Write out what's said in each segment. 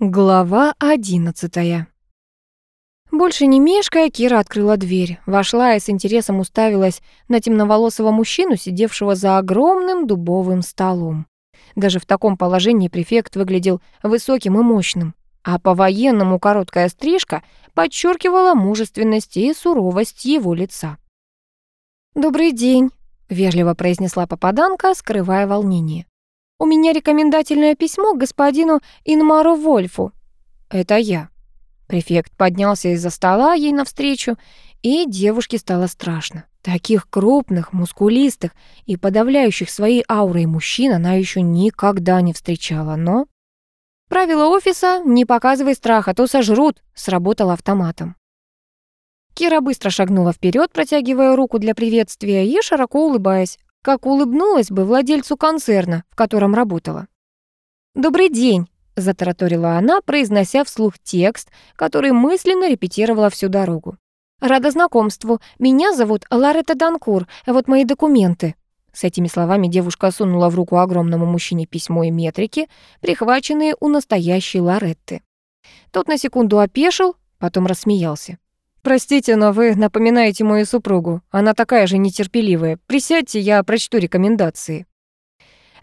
Глава одиннадцатая. Больше не мешкая, Кира открыла дверь, вошла и с интересом уставилась на темноволосого мужчину, сидевшего за огромным дубовым столом. Даже в таком положении префект выглядел высоким и мощным, а по-военному короткая стрижка подчеркивала мужественность и суровость его лица. «Добрый день», — вежливо произнесла попаданка, скрывая волнение. «У меня рекомендательное письмо к господину Инмару Вольфу». «Это я». Префект поднялся из-за стола ей навстречу, и девушке стало страшно. Таких крупных, мускулистых и подавляющих своей аурой мужчин она еще никогда не встречала, но... Правило офиса «не показывай страх, а то сожрут» сработало автоматом. Кира быстро шагнула вперед, протягивая руку для приветствия и широко улыбаясь как улыбнулась бы владельцу концерна, в котором работала. «Добрый день», — затараторила она, произнося вслух текст, который мысленно репетировала всю дорогу. «Рада знакомству. Меня зовут Ларетта Данкур. Вот мои документы». С этими словами девушка сунула в руку огромному мужчине письмо и метрики, прихваченные у настоящей Ларетты. Тот на секунду опешил, потом рассмеялся. «Простите, но вы напоминаете мою супругу. Она такая же нетерпеливая. Присядьте, я прочту рекомендации».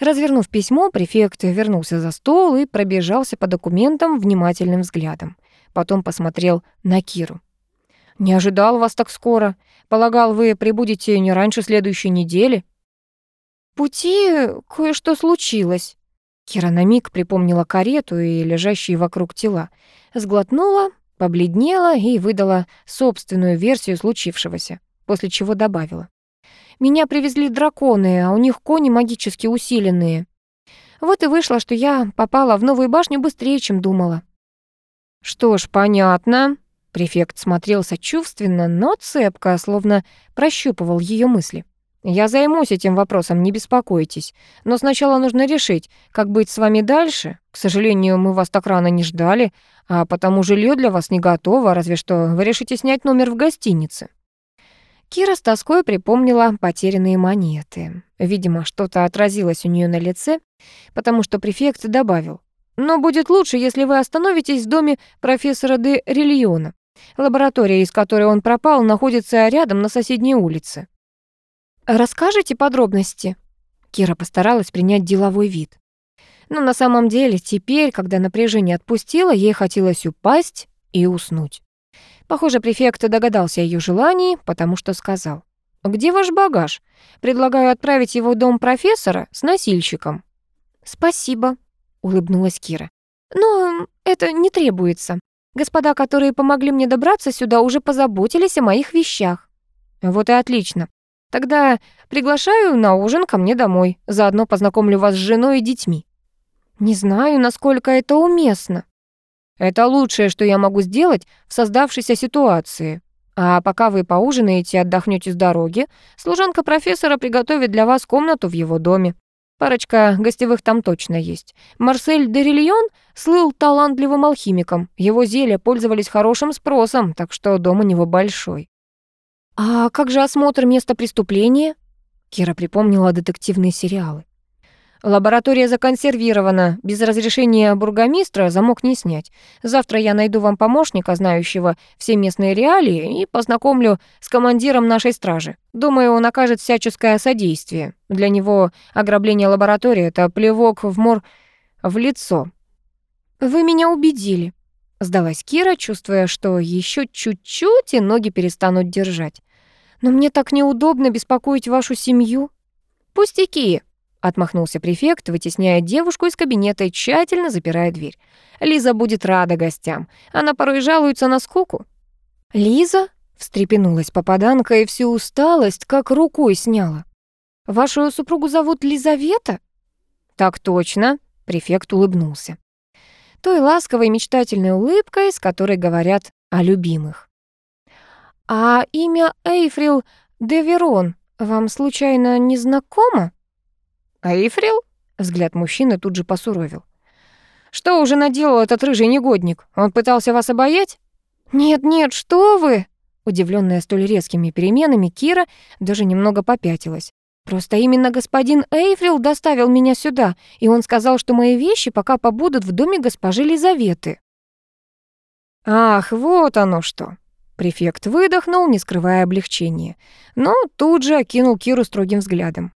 Развернув письмо, префект вернулся за стол и пробежался по документам внимательным взглядом. Потом посмотрел на Киру. «Не ожидал вас так скоро. Полагал, вы прибудете не раньше следующей недели». «Пути кое-что случилось». Кира на миг припомнила карету и лежащие вокруг тела. Сглотнула, Побледнела и выдала собственную версию случившегося, после чего добавила. «Меня привезли драконы, а у них кони магически усиленные. Вот и вышло, что я попала в новую башню быстрее, чем думала». «Что ж, понятно». Префект смотрел сочувственно, но цепко, словно прощупывал ее мысли. «Я займусь этим вопросом, не беспокойтесь. Но сначала нужно решить, как быть с вами дальше. К сожалению, мы вас так рано не ждали, а потому жилье для вас не готово, разве что вы решите снять номер в гостинице». Кира с тоской припомнила потерянные монеты. Видимо, что-то отразилось у нее на лице, потому что префект добавил. «Но будет лучше, если вы остановитесь в доме профессора де Рильона. Лаборатория, из которой он пропал, находится рядом на соседней улице». «Расскажите подробности?» Кира постаралась принять деловой вид. Но на самом деле теперь, когда напряжение отпустило, ей хотелось упасть и уснуть. Похоже, префект догадался о её желании, потому что сказал. «Где ваш багаж? Предлагаю отправить его в дом профессора с носильщиком». «Спасибо», — улыбнулась Кира. «Но это не требуется. Господа, которые помогли мне добраться сюда, уже позаботились о моих вещах». «Вот и отлично. Тогда приглашаю на ужин ко мне домой. Заодно познакомлю вас с женой и детьми». Не знаю, насколько это уместно. Это лучшее, что я могу сделать в создавшейся ситуации. А пока вы поужинаете и отдохнете с дороги, служанка профессора приготовит для вас комнату в его доме. Парочка гостевых там точно есть. Марсель де Рильон слыл талантливым алхимиком. Его зелья пользовались хорошим спросом, так что дом у него большой. «А как же осмотр места преступления?» Кира припомнила детективные сериалы. Лаборатория законсервирована. Без разрешения бургомистра замок не снять. Завтра я найду вам помощника, знающего все местные реалии, и познакомлю с командиром нашей стражи. Думаю, он окажет всяческое содействие. Для него ограбление лаборатории — это плевок в мор... в лицо. «Вы меня убедили», — сдалась Кира, чувствуя, что еще чуть-чуть и ноги перестанут держать. «Но мне так неудобно беспокоить вашу семью». «Пустяки», Отмахнулся префект, вытесняя девушку из кабинета и тщательно запирая дверь. Лиза будет рада гостям. Она порой жалуется на скуку. «Лиза?» — встрепенулась попаданка и всю усталость как рукой сняла. «Вашу супругу зовут Лизавета?» «Так точно», — префект улыбнулся. Той ласковой мечтательной улыбкой, с которой говорят о любимых. «А имя Эйфрил де Верон вам случайно не знакомо?» «Эйфрил?» — взгляд мужчины тут же посуровил. «Что уже наделал этот рыжий негодник? Он пытался вас обаять?» «Нет-нет, что вы!» Удивленная столь резкими переменами, Кира даже немного попятилась. Просто именно господин Эйфрил доставил меня сюда, и он сказал, что мои вещи пока побудут в доме госпожи Лизаветы». «Ах, вот оно что!» Префект выдохнул, не скрывая облегчения, но тут же окинул Киру строгим взглядом.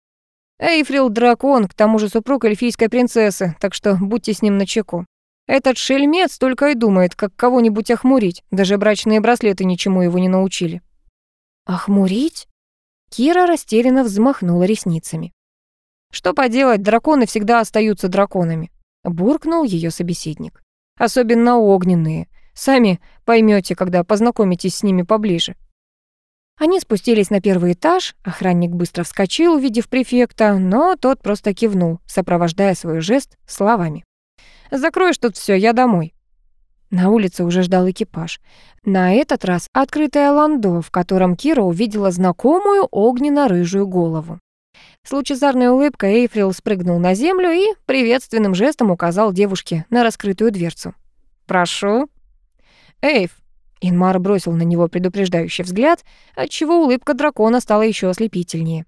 «Эйфрил — дракон, к тому же супруг эльфийской принцессы, так что будьте с ним начеку. Этот шельмец только и думает, как кого-нибудь охмурить, даже брачные браслеты ничему его не научили». «Охмурить?» Кира растерянно взмахнула ресницами. «Что поделать, драконы всегда остаются драконами», — буркнул ее собеседник. «Особенно огненные. Сами поймете, когда познакомитесь с ними поближе». Они спустились на первый этаж, охранник быстро вскочил, увидев префекта, но тот просто кивнул, сопровождая свой жест словами. «Закроешь тут все, я домой». На улице уже ждал экипаж. На этот раз открытое ландо, в котором Кира увидела знакомую огненно-рыжую голову. С лучезарной улыбкой Эйфрил спрыгнул на землю и приветственным жестом указал девушке на раскрытую дверцу. «Прошу». «Эйв!» Инмар бросил на него предупреждающий взгляд, отчего улыбка дракона стала еще ослепительнее.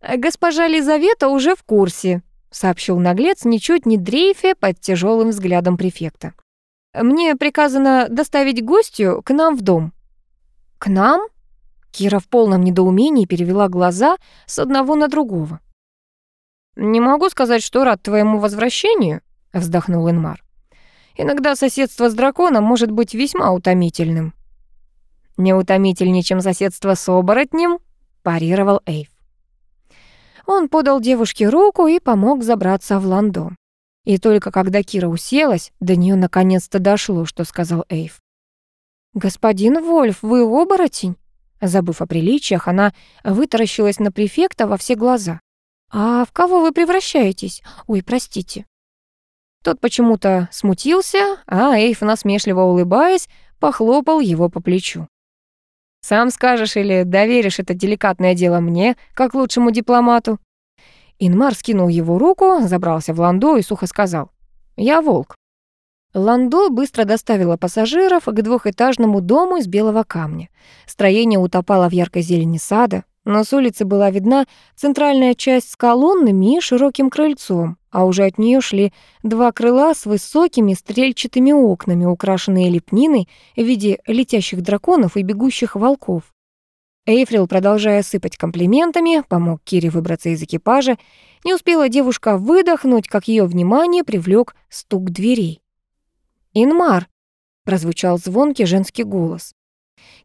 «Госпожа Лизавета уже в курсе», — сообщил наглец, ничуть не дрейфе под тяжелым взглядом префекта. «Мне приказано доставить гостью к нам в дом». «К нам?» Кира в полном недоумении перевела глаза с одного на другого. «Не могу сказать, что рад твоему возвращению», — вздохнул Инмар. Иногда соседство с драконом может быть весьма утомительным». «Не утомительнее, чем соседство с оборотнем?» — парировал Эйв. Он подал девушке руку и помог забраться в ландо. И только когда Кира уселась, до нее наконец-то дошло, что сказал Эйв. «Господин Вольф, вы оборотень?» Забыв о приличиях, она вытаращилась на префекта во все глаза. «А в кого вы превращаетесь? Ой, простите». Тот почему-то смутился, а Эйф, насмешливо улыбаясь, похлопал его по плечу. «Сам скажешь или доверишь это деликатное дело мне, как лучшему дипломату?» Инмар скинул его руку, забрался в ландо и сухо сказал. «Я волк». Ландо быстро доставила пассажиров к двухэтажному дому из белого камня. Строение утопало в яркой зелени сада, но с улицы была видна центральная часть с колоннами и широким крыльцом, а уже от нее шли два крыла с высокими стрельчатыми окнами, украшенные лепниной в виде летящих драконов и бегущих волков. Эйфрил, продолжая сыпать комплиментами, помог Кире выбраться из экипажа. Не успела девушка выдохнуть, как ее внимание привлек стук дверей. «Инмар!» — прозвучал звонкий женский голос.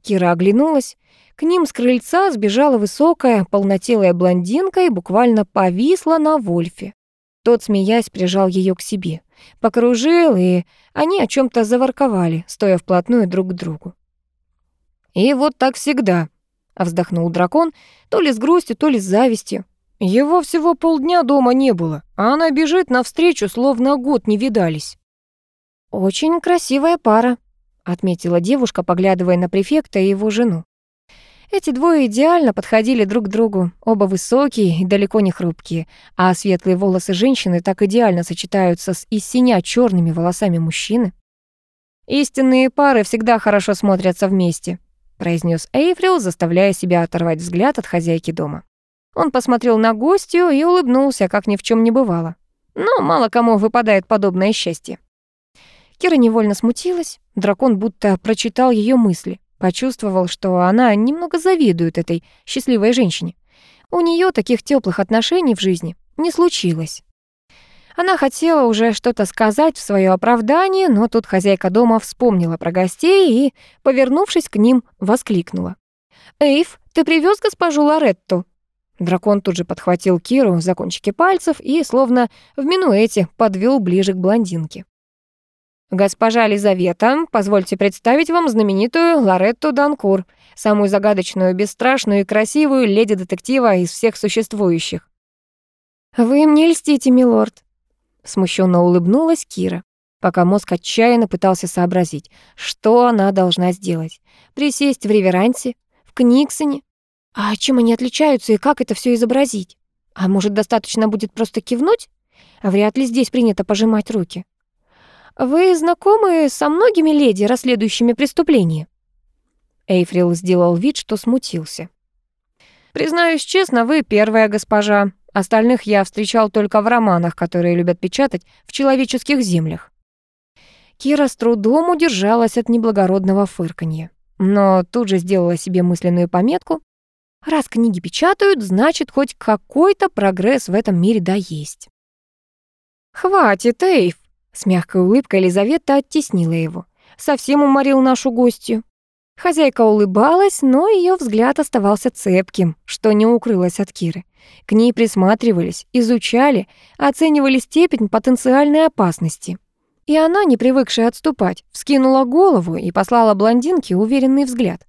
Кира оглянулась. К ним с крыльца сбежала высокая, полнотелая блондинка и буквально повисла на Вольфе. Тот, смеясь, прижал ее к себе, покружил, и они о чем то заворковали, стоя вплотную друг к другу. «И вот так всегда», — вздохнул дракон, то ли с грустью, то ли с завистью. «Его всего полдня дома не было, а она бежит навстречу, словно год не видались». «Очень красивая пара», — отметила девушка, поглядывая на префекта и его жену. Эти двое идеально подходили друг к другу, оба высокие и далеко не хрупкие, а светлые волосы женщины так идеально сочетаются с истиня черными волосами мужчины. «Истинные пары всегда хорошо смотрятся вместе», произнес Эйфрил, заставляя себя оторвать взгляд от хозяйки дома. Он посмотрел на гостью и улыбнулся, как ни в чем не бывало. Но мало кому выпадает подобное счастье. Кира невольно смутилась. Дракон будто прочитал ее мысли. Почувствовал, что она немного завидует этой счастливой женщине. У нее таких теплых отношений в жизни не случилось. Она хотела уже что-то сказать в свое оправдание, но тут хозяйка дома вспомнила про гостей и, повернувшись к ним, воскликнула. «Эйв, ты привез госпожу Лоретту?» Дракон тут же подхватил Киру за кончики пальцев и, словно в минуэте, подвел ближе к блондинке. «Госпожа Лизавета, позвольте представить вам знаменитую Лоретту Данкур, самую загадочную, бесстрашную и красивую леди-детектива из всех существующих». «Вы мне льстите, милорд», — смущенно улыбнулась Кира, пока мозг отчаянно пытался сообразить, что она должна сделать. Присесть в реверансе, в Книксоне? А чем они отличаются и как это все изобразить? А может, достаточно будет просто кивнуть? Вряд ли здесь принято пожимать руки. «Вы знакомы со многими леди, расследующими преступления?» Эйфрил сделал вид, что смутился. Признаюсь честно, вы первая госпожа. Остальных я встречал только в романах, которые любят печатать в человеческих землях». Кира с трудом удержалась от неблагородного фырканья, но тут же сделала себе мысленную пометку. Раз книги печатают, значит, хоть какой-то прогресс в этом мире да есть. «Хватит, Эйв!» — с мягкой улыбкой Елизавета оттеснила его. «Совсем уморил нашу гостью». Хозяйка улыбалась, но ее взгляд оставался цепким, что не укрылось от Киры. К ней присматривались, изучали, оценивали степень потенциальной опасности. И она, не привыкшая отступать, вскинула голову и послала блондинке уверенный взгляд.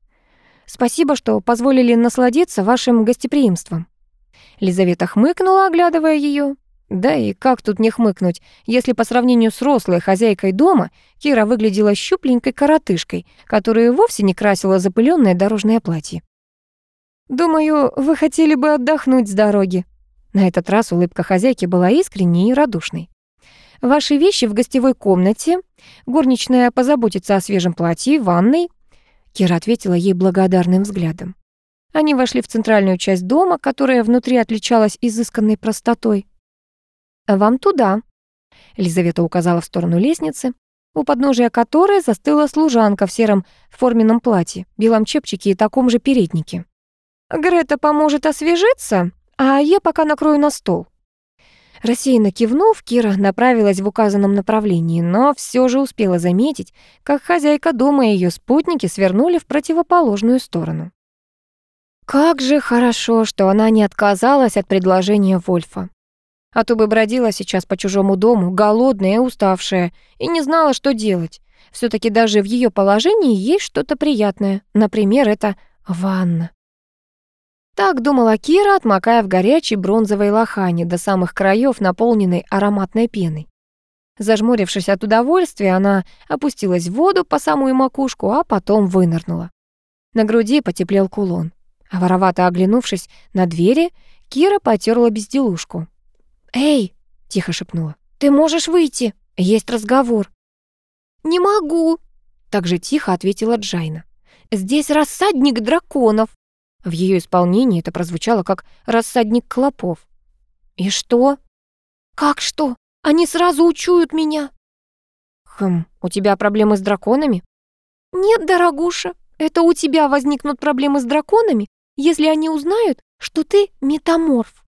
«Спасибо, что позволили насладиться вашим гостеприимством». Лизавета хмыкнула, оглядывая ее. Да и как тут не хмыкнуть, если по сравнению с рослой хозяйкой дома Кира выглядела щупленькой коротышкой, которую вовсе не красила запыленное дорожное платье. «Думаю, вы хотели бы отдохнуть с дороги». На этот раз улыбка хозяйки была искренней и радушной. Ваши вещи в гостевой комнате. Горничная позаботится о свежем платье, ванной». Кира ответила ей благодарным взглядом. Они вошли в центральную часть дома, которая внутри отличалась изысканной простотой. «Вам туда», — Елизавета указала в сторону лестницы, у подножия которой застыла служанка в сером форменном платье, белом чепчике и таком же переднике. «Грета поможет освежиться, а я пока накрою на стол». Рассеянно кивнув, Кира направилась в указанном направлении, но все же успела заметить, как хозяйка дома и ее спутники свернули в противоположную сторону. Как же хорошо, что она не отказалась от предложения Вольфа. А то бы бродила сейчас по чужому дому, голодная и уставшая, и не знала, что делать. все таки даже в ее положении есть что-то приятное. Например, это ванна. Так думала Кира, отмокая в горячей бронзовой лохане до самых краев, наполненной ароматной пеной. Зажмурившись от удовольствия, она опустилась в воду по самую макушку, а потом вынырнула. На груди потеплел кулон. А воровато оглянувшись на двери, Кира потерла безделушку. «Эй!» — тихо шепнула. «Ты можешь выйти! Есть разговор!» «Не могу!» — так же тихо ответила Джайна. «Здесь рассадник драконов!» В ее исполнении это прозвучало как рассадник клопов. «И что?» «Как что? Они сразу учуют меня!» «Хм, у тебя проблемы с драконами?» «Нет, дорогуша, это у тебя возникнут проблемы с драконами, если они узнают, что ты метаморф».